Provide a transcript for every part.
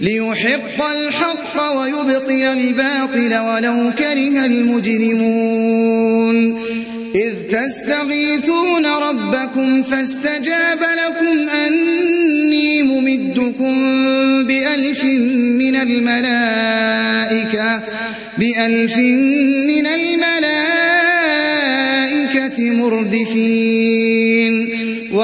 ليحق الحق ويبطل الباطل ولو كره المجرمون. إذ تستغيثون ربكم فاستجاب لكم أني ممدكم بألف من الملائكة بألف من الملائكة مردفين.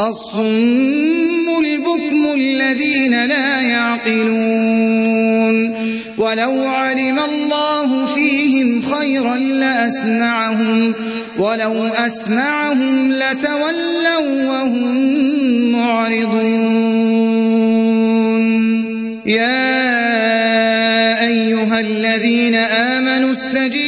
الصم البكم الذين لا يعقلون ولو علم الله فيهم خيرا لأسمعهم ولو أسمعهم لتولوا وهم معرضون. يا أيها الذين آمنوا استجيبوا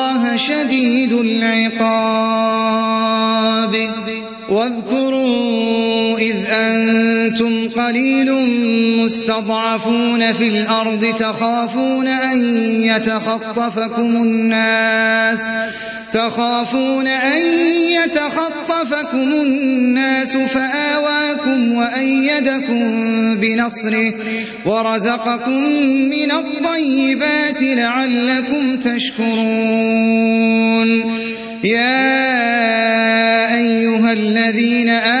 شديد العقاب. قليل مستضعفون في الأرض تخافون أن يتخطفكم الناس تخافون أن يتخطفكم الناس فآواكم وأيدكم بنصره ورزقكم من الطيبات لعلكم تشكرون يا أيها الذين آمنوا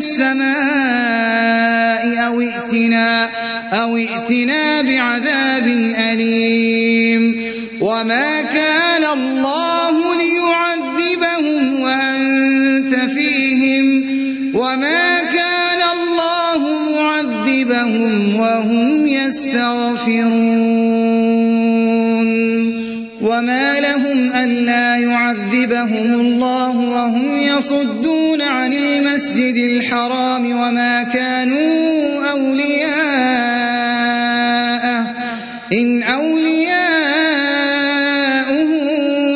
السماء أو ائتنا, أو ائتنا بعذاب أليم وما كان الله ليعذبهم وأنت فيهم وما كان الله معذبهم وهم يستغفرون وما لهم ألا يعذبهم الله وهم يصدون المسجد الحرام وما كانوا أولياءه. إن أولياؤه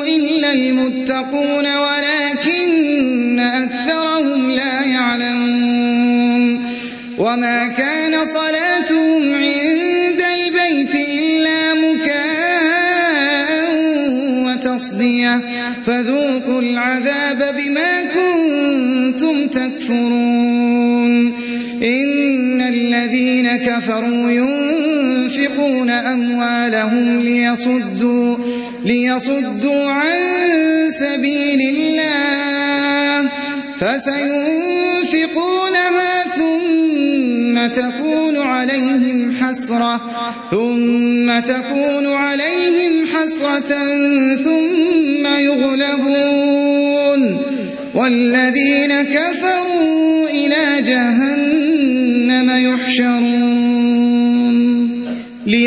إلا المتقون ولكن كفروا ينفقون أموالهم ليصدوا, ليصدوا عن سبيل الله. فسينفقونها ثم تكون عليهم حسرة ثم تكون عليهم حسرة ثم يغلبون. والذين كفروا إلى جهنم يحشرون.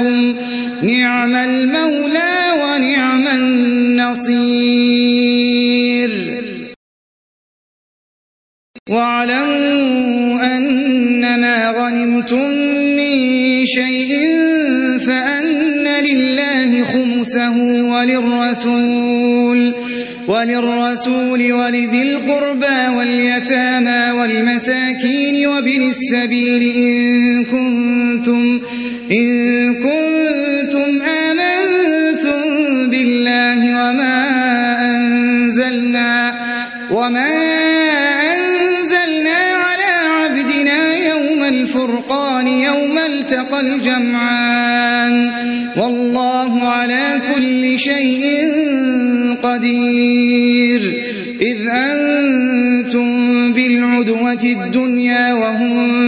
مولاكم نعم المولى ونعم النصير. واعلموا أن ما غنمتم من شيء فأن لله خمسه وللرسول وللرسول ولذي القربى واليتامى والمساكين وابن السبيل إن كنتم إن كنتم آمنتم بالله وما أنزلنا وما أنزلنا على عبدنا يوم الفرقان يوم التقى الجمعان والله على كل شيء قدير إذ أنتم بالعدوة الدنيا وهم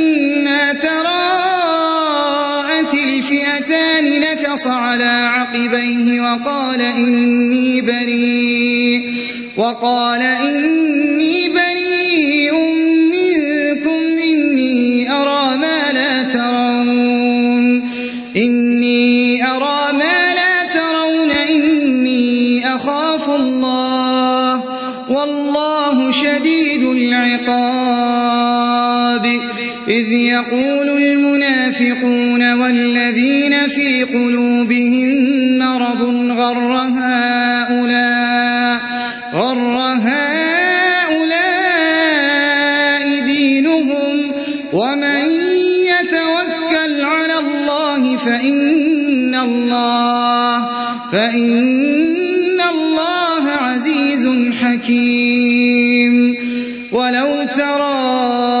نكص على عقبيه وقال إني بريء وقال إني بريء منكم إني أرى ما لا ترون إني أرى ما لا ترون إني أخاف الله والله شديد العقاب إذ يقول المنافقون والذين قلوبهم مرض غر هؤلاء غر هؤلاء دينهم ومن يتوكل على الله فإن الله فإن الله عزيز حكيم. ولو ترى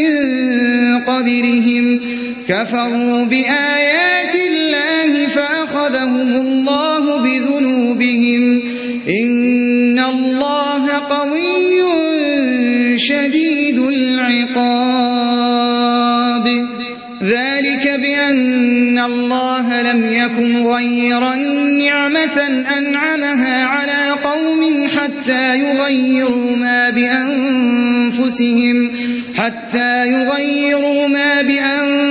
كفروا بآيات الله فأخذهم الله بذنوبهم. إن الله قوي شديد العقاب. ذلك بأن الله لم يكن غيرا نعمة أنعمها على قوم حتى يغيروا ما بأنفسهم حتى يغيروا ما بأنفسهم.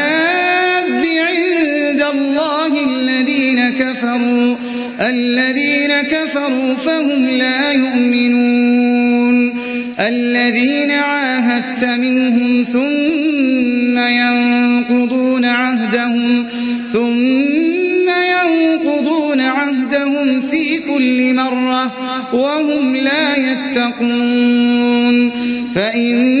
الذين كفروا فهم لا يؤمنون. الذين عاهدت منهم ثم ينقضون عهدهم ثم ينقضون عهدهم في كل مرة وهم لا يتقون. فإما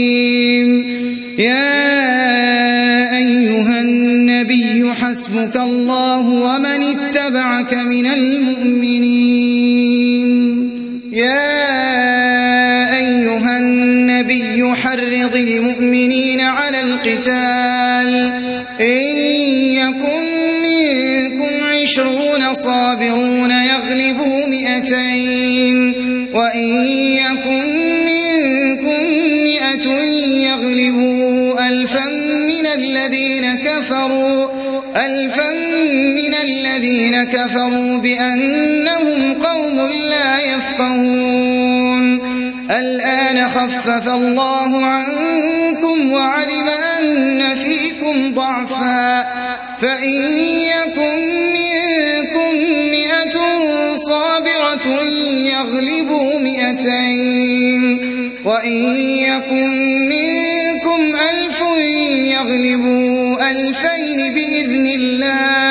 حسبك الله ومن اتبعك من المؤمنين كفروا بأنهم قوم لا يفقهون. الآن خفف الله عنكم وعلم أن فيكم ضعفا. فإن يكن منكم مئة صابرة يغلبوا مئتين. وإن يكن منكم ألف يغلبوا ألفين بإذن الله.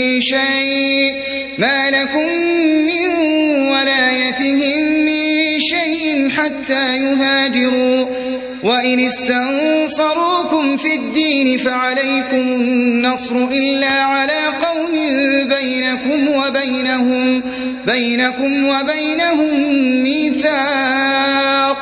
شيء. ما لكم من ولايتهم من شيء حتى يهاجروا. وإن استنصروكم في الدين فعليكم النصر إلا على قوم بينكم وبينهم بينكم وبينهم ميثاق.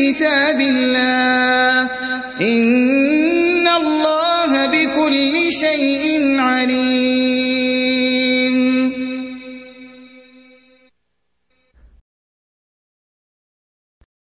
كتاب الله إن